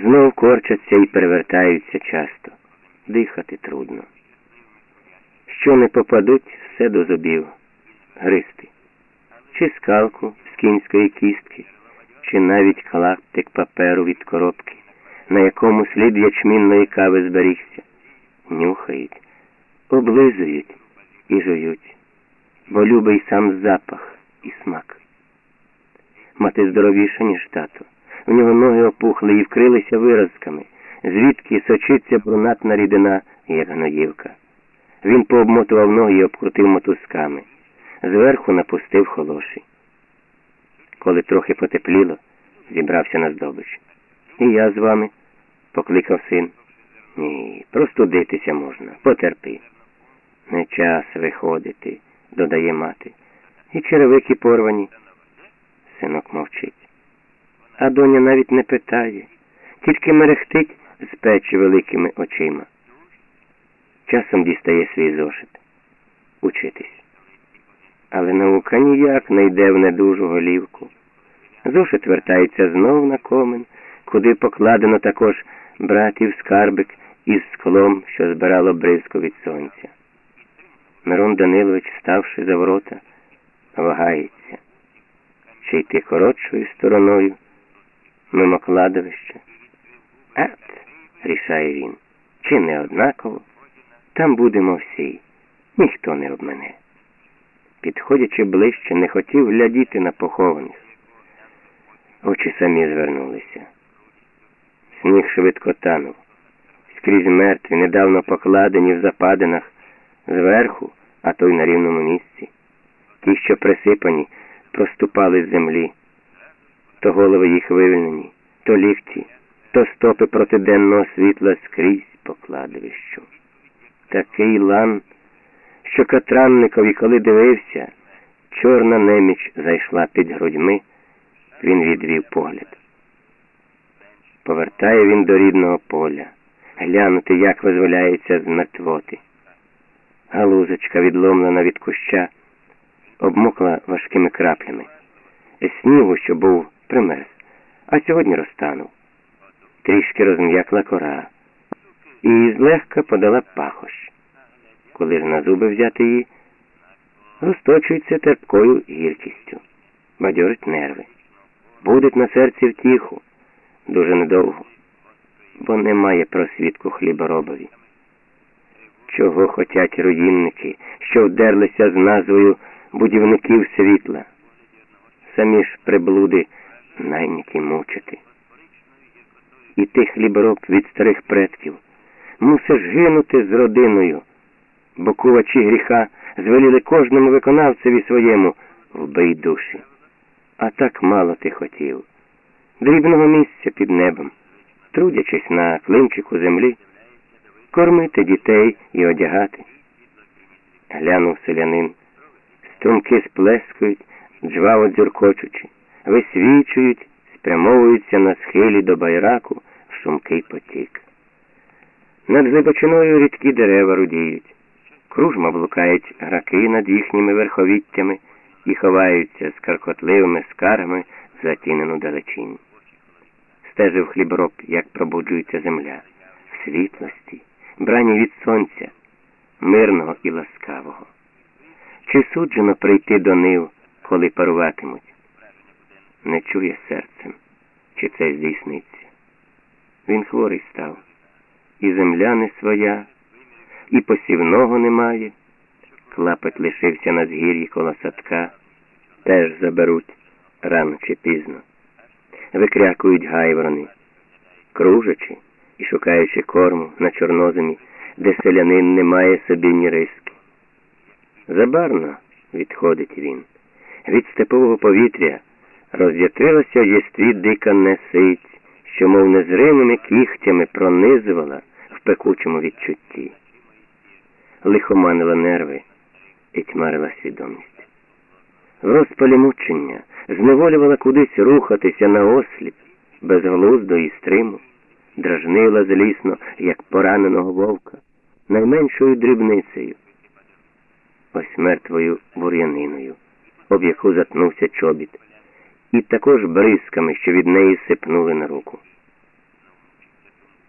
знов корчаться і перевертаються часто. Дихати трудно. Що не попадуть, все до зубів, гристи, чи скалку з кінської кістки, чи навіть клаптик паперу від коробки, на якому слід ячмінної кави зберігся, нюхають, облизують і жують, бо любий сам запах і смак. Мати здоровіша, ніж тато. У нього ноги опухли і вкрилися виразками, звідки сочиться брунатна рідина, як гноївка. Він пообмотував ноги і обкрутив мотузками. Зверху напустив холоші. Коли трохи потепліло, зібрався на здобич. І я з вами, покликав син. Ні, простудитися можна, потерпи. Не час виходити, додає мати. І черевики порвані. Синок мовчить. А доня навіть не питає, тільки мерехтить з печі великими очима. Часом дістає свій зошит. Учитись. Але наука ніяк не йде в недужу голівку. Зошит вертається знов на комен, куди покладено також братів скарбик із склом, що збирало бризку від сонця. Мирон Данилович, ставши за ворота, вагається, чи йти коротшою стороною мимо кладовища. Ат, рішає він, чи не однаково, там будемо всі, ніхто не обмене. Підходячи ближче, не хотів глядіти на похованих. Очі самі звернулися. Сніг швидко танув. Скрізь мертві, недавно покладені в западинах, зверху, а то й на рівному місці. Ті, що присипані, проступали з землі, то голови їх вивільнені, то лікті, то стопи протиденного світла скрізь по кладовищу. Такий лан, що Катранникові, коли дивився, чорна неміч зайшла під грудьми, він відвів погляд. Повертає він до рідного поля, глянути, як визволяється з мертвоти. Галузочка, відломлена від куща, обмокла важкими краплями. Снігу, що був, примерз, а сьогодні розтанув. Трішки розм'якла кора і злегка подала пахощ. Коли ж на зуби взяти її, розточується терпкою гіркістю, бадьорить нерви. Будуть на серці втіху дуже недовго, бо немає просвідку хліборобові. Чого хотять руїнники, що вдерлися з назвою будівників світла? Самі ж приблуди найняті мучити. І ти хлібороб від старих предків мусиш гинути з родиною, бо кувачі гріха звеліли кожному виконавцеві своєму вбий душі. А так мало ти хотів. Дрібного місця під небом, трудячись на клинчику землі, кормити дітей і одягати. Глянув селянин, струмки сплескують, джваво дзюркочучи, висвічують, спрямовуються на схилі до байраку в шумкий потік. Над глибочиною рідкі дерева рудіють, кружма блукають граки над їхніми верховіттями і ховаються з каркотливими скарами в затінену далечінь. Стежив хлібороб, як пробуджується земля, в світлості, брані від сонця, мирного і ласкавого. Чи суджено прийти до нив, коли паруватимуть? Не чує серцем, чи це здійсниться. Він хворий став, і земля не своя, і посівного немає. Клапоть лишився на згір'ї коло садка, теж заберуть рано чи пізно. Викрякують гайворони, кружачи і шукаючи корму на чорноземі, де селянин не має собі ні риски. Забарно відходить він. Від степового повітря роз'ятрилася в єстві дика несиць, що, мов незримими кігтями пронизувала в пекучому відчутті. Лихоманила нерви і тьмарила свідомість. В розпалі мучення зневолювала кудись рухатися на осліп, безглуздо і стриму, дражнила злісно, як пораненого вовка, найменшою дрібницею, ось мертвою бур'яниною, об яку затнувся чобіт, і також бризками, що від неї сипнули на руку.